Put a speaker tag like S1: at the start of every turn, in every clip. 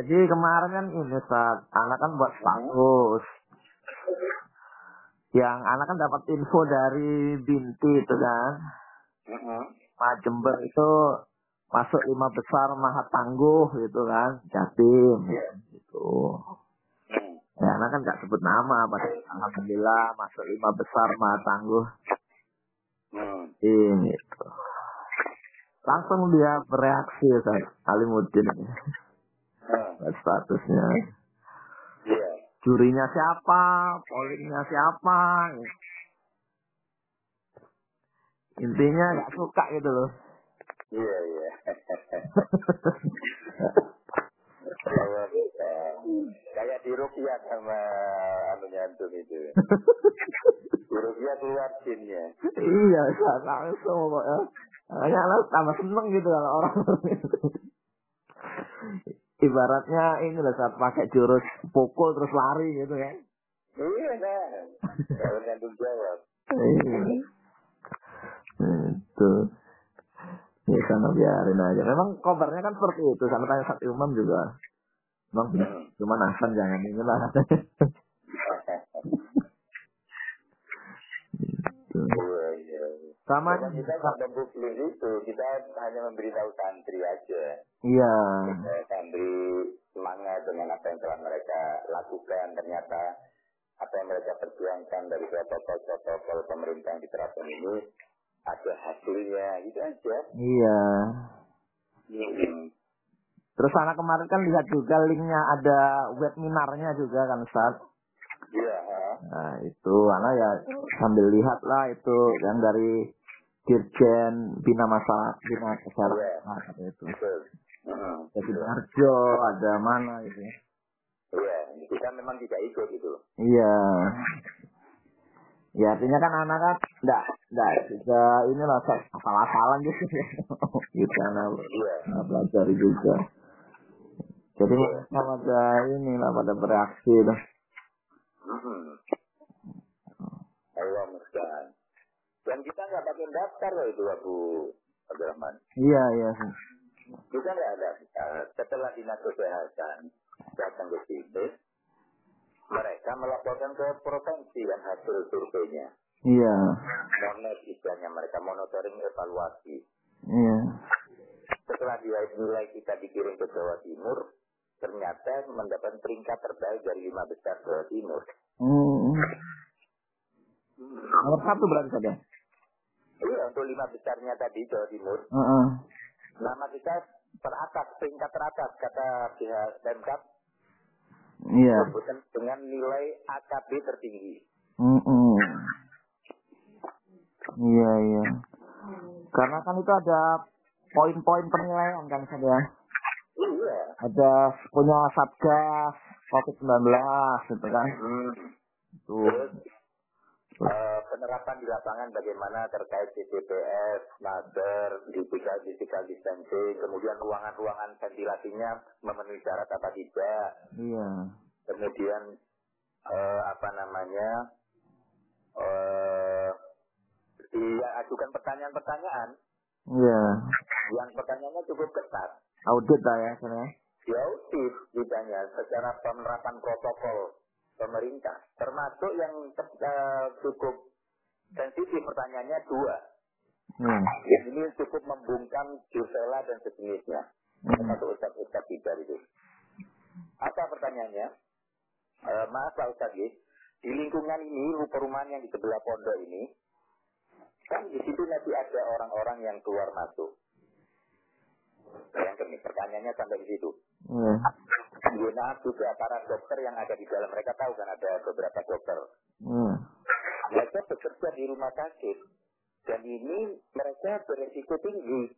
S1: Jadi kemarin kan ini saat anak kan buat status. Yang anak kan dapat info dari Binti itu kan.
S2: Mm-mm.
S1: Pak Jember itu masuk lima besar maha tangguh gitu kan. Jatim. Gitu. Ya, anak kan gak sebut nama. Pada Alhamdulillah masuk lima besar maha tangguh.
S2: Hmm.
S1: Ini gitu. Langsung dia bereaksi kan. Alimuddin statusnya.
S2: Iya.
S1: jurinya siapa, pollingnya siapa. Intinya nggak suka gitu loh.
S2: Iya, iya. Kayak di Rukia sama anunya antum itu. Di Rukia keluar jinnya.
S1: iya, langsung pokoknya. Makanya lah tambah seneng gitu kalau orang Ibaratnya ini lah saat pakai jurus pukul terus lari gitu kan.
S2: Iya, nah. Kalau jawab.
S1: Iya. Itu. Ya sana biarin aja. Memang kabarnya kan seperti itu. Sama tanya satu umum juga. Memang benar. Cuma Hasan jangan ini lah.
S2: Iya, iya.
S1: Sama
S2: Karena kita nggak itu, kita hanya memberitahu santri aja.
S1: Iya.
S2: Santri semangat dengan apa yang telah mereka lakukan. Ternyata apa yang mereka perjuangkan dari protokol-protokol pemerintah yang diterapkan ini ada hasilnya, gitu aja.
S1: Iya.
S2: Hmm.
S1: Terus anak kemarin kan lihat juga linknya ada webinarnya juga kan Ustaz.
S2: Iya, ha?
S1: Nah itu anak ya sambil lihat lah itu yang dari Dirjen Bina Masalah Bina Kesehatan itu.
S2: betul. Hmm.
S1: Jadi Arjo ada mana gitu.
S2: Iya, kita memang tidak ikut gitu.
S1: Iya. Ya artinya kan anak kan enggak enggak juga inilah salah-salah gitu. anak
S2: Iya.
S1: anak pelajari juga. Jadi mereka pada inilah pada bereaksi lah.
S2: Hmm. Allah mustahil. Dan kita nggak pakai daftar loh itu Abu Abdurrahman.
S1: Iya iya.
S2: Kita nggak ada daftar. Setelah dinas kesehatan datang ke situ, mereka melaporkan ke provinsi dan hasil surveinya.
S1: Iya.
S2: Monet istilahnya mereka monitoring evaluasi.
S1: Iya.
S2: Setelah nilai nilai kita dikirim ke Jawa Timur, ternyata mendapat peringkat terbaik dari lima besar Jawa Timur.
S1: Hmm. Nomor satu berarti saja.
S2: Iya, untuk lima besarnya tadi Jawa Timur,
S1: Heeh.
S2: Nama kita teratas, peringkat teratas, kata pihak Pemkap,
S1: Iya.
S2: bukan dengan nilai AKB tertinggi.
S1: Mm-mm. Iya iya. Karena kan itu ada poin-poin penilaian kan saja.
S2: Iya.
S1: Ada punya satgas COVID-19 gitu kan.
S2: Hmm.
S1: Tuh.
S2: Terus eh, penerapan di lapangan bagaimana terkait CCTS, masker, physical, physical distancing, kemudian ruangan-ruangan ventilasinya memenuhi syarat apa tidak,
S1: Iya.
S2: kemudian eh, apa namanya eh dia ajukan pertanyaan-pertanyaan
S1: Iya.
S2: yang pertanyaannya cukup ketat.
S1: Audit lah ya sana.
S2: Diaudit ditanya secara penerapan protokol pemerintah, termasuk yang eh, cukup sensitif pertanyaannya dua.
S1: Hmm.
S2: Yang ini cukup membungkam Jusela dan sejenisnya.
S1: Hmm.
S2: Termasuk Ustaz-Ustaz itu. Apa pertanyaannya? Eh, maaf Pak Ustaz, di lingkungan ini, perumahan yang di sebelah pondok ini, kan di situ nanti ada orang-orang yang keluar masuk. Bayangkan nih, pertanyaannya sampai di situ.
S1: Iya.
S2: Guna juga para dokter yang ada di dalam. Mereka tahu kan ada beberapa dokter.
S1: Iya.
S2: Mereka bekerja di rumah sakit. Dan ini mereka beresiko tinggi.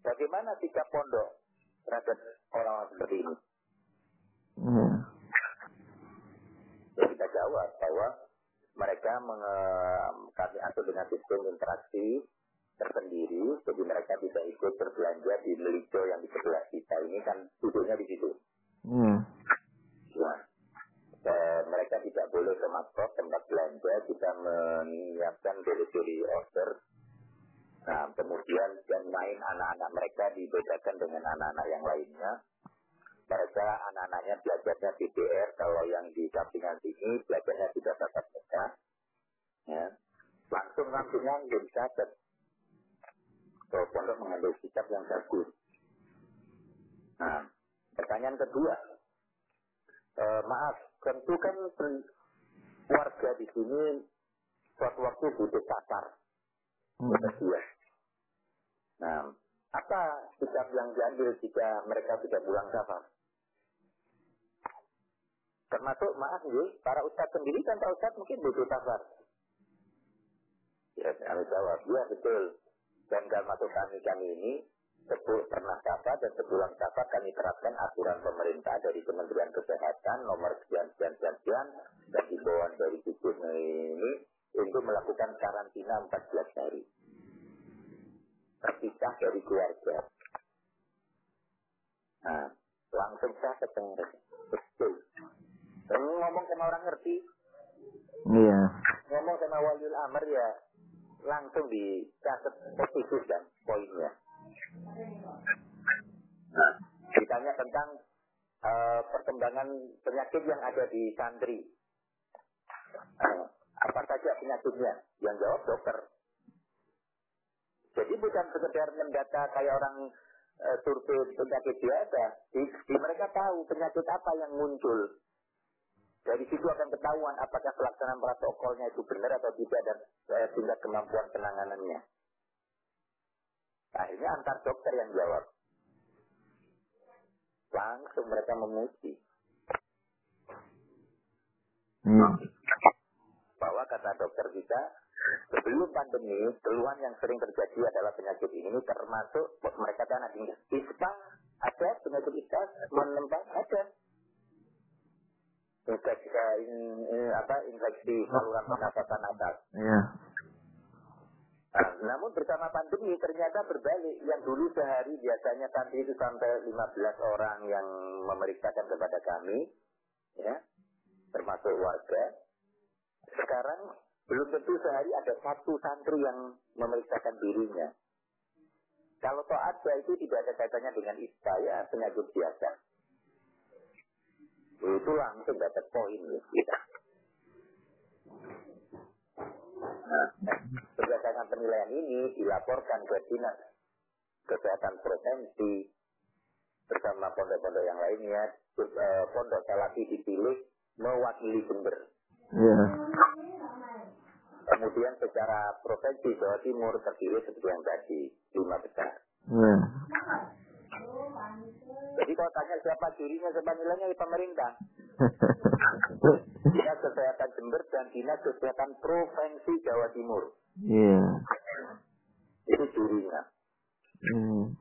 S2: Bagaimana sikap pondok terhadap orang-orang seperti ini?
S1: Iya.
S2: Ya, kita jawab bahwa mereka menge- kami atur dengan sistem interaksi tersendiri, jadi mereka bisa ikut berbelanja di Melijo yang di sebelah kita. Ini kan duduknya di situ.
S1: Iya.
S2: Ya. Dan mereka tidak boleh ke makro tempat belanja, kita menyiapkan delivery order. Nah, kemudian dan main anak-anak mereka dibedakan dengan anak-anak yang lainnya. belajarnya BDR, kalau yang di sampingan sini belajarnya tidak tatap muka. Ya. Langsung langsung ngambil catat. Kalau pondok mengambil sikap yang bagus. Nah, pertanyaan kedua. E, maaf, tentu kan warga di sini suatu waktu butuh pasar. Hmm. Ya. Nah, apa sikap yang diambil jika mereka tidak pulang safar? Termasuk maaf ya, para ustadz sendiri kan para ustadz mungkin butuh safar. Ya, kami jawab, ya betul. Dan masuk kami kami ini sepuluh pernah safar dan sebulan safar kami terapkan aturan pemerintah dari Kementerian Kesehatan nomor sekian sekian sekian, sekian dan himbauan dari Gugus ini untuk melakukan karantina 14 hari terpisah dari keluarga. Nah, langsung saya ketemu. Betul. Ngomong sama orang ngerti.
S1: Iya.
S2: Ngomong sama waliul amr ya langsung dicatat positif dan poinnya. Nah, ditanya tentang uh, perkembangan penyakit yang ada di santri. Uh, apa saja penyakitnya? Yang jawab dokter. Jadi bukan sekedar mendata kayak orang e, survei penyakit biasa. Di, di mereka tahu penyakit apa yang muncul. Dari situ akan ketahuan apakah pelaksanaan protokolnya itu benar atau tidak dan e, tingkat kemampuan penanganannya. Akhirnya antar dokter yang jawab. Langsung mereka memuji. Hmm. Bahwa kata dokter kita, Sebelum pandemi, keluhan yang sering terjadi adalah penyakit ini termasuk mereka kan ada ispa, ada penyakit ispa, menembak ada. Infeksi, in, in, apa, infeksi saluran pernafasan atas.
S1: Iya.
S2: Nah, namun bersama pandemi ternyata berbalik. Yang dulu sehari biasanya santri itu sampai 15 orang yang memeriksakan kepada kami, ya, termasuk warga. Sekarang belum tentu sehari ada satu santri yang memeriksakan dirinya. Kalau toh ada itu tidak ada kaitannya dengan ya penyakit biasa. Itu langsung dapat poin ya. Nah, berdasarkan penilaian ini dilaporkan ke dinas kesehatan provinsi bersama pondok-pondok yang lainnya. Eh, pondok Salafi dipilih mewakili sumber.
S1: Yeah.
S2: Kemudian secara provinsi Jawa Timur terpilih seperti yang tadi, lima besar.
S1: Hmm.
S2: Jadi kalau tanya siapa jurinya, siapa nilainya, ya pemerintah. Dinas Kesehatan Provinsi Jawa Timur.
S1: Iya. Yeah.
S2: Itu jurinya.
S1: Hmm.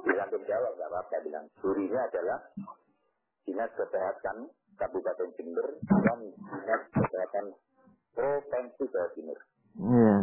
S2: Bilang jawab, nggak apa-apa. Bilang jurinya adalah Dinas Kesehatan Kabupaten Jember dan Dinas Kesehatan Provinsi Jawa Timur.
S1: Iya.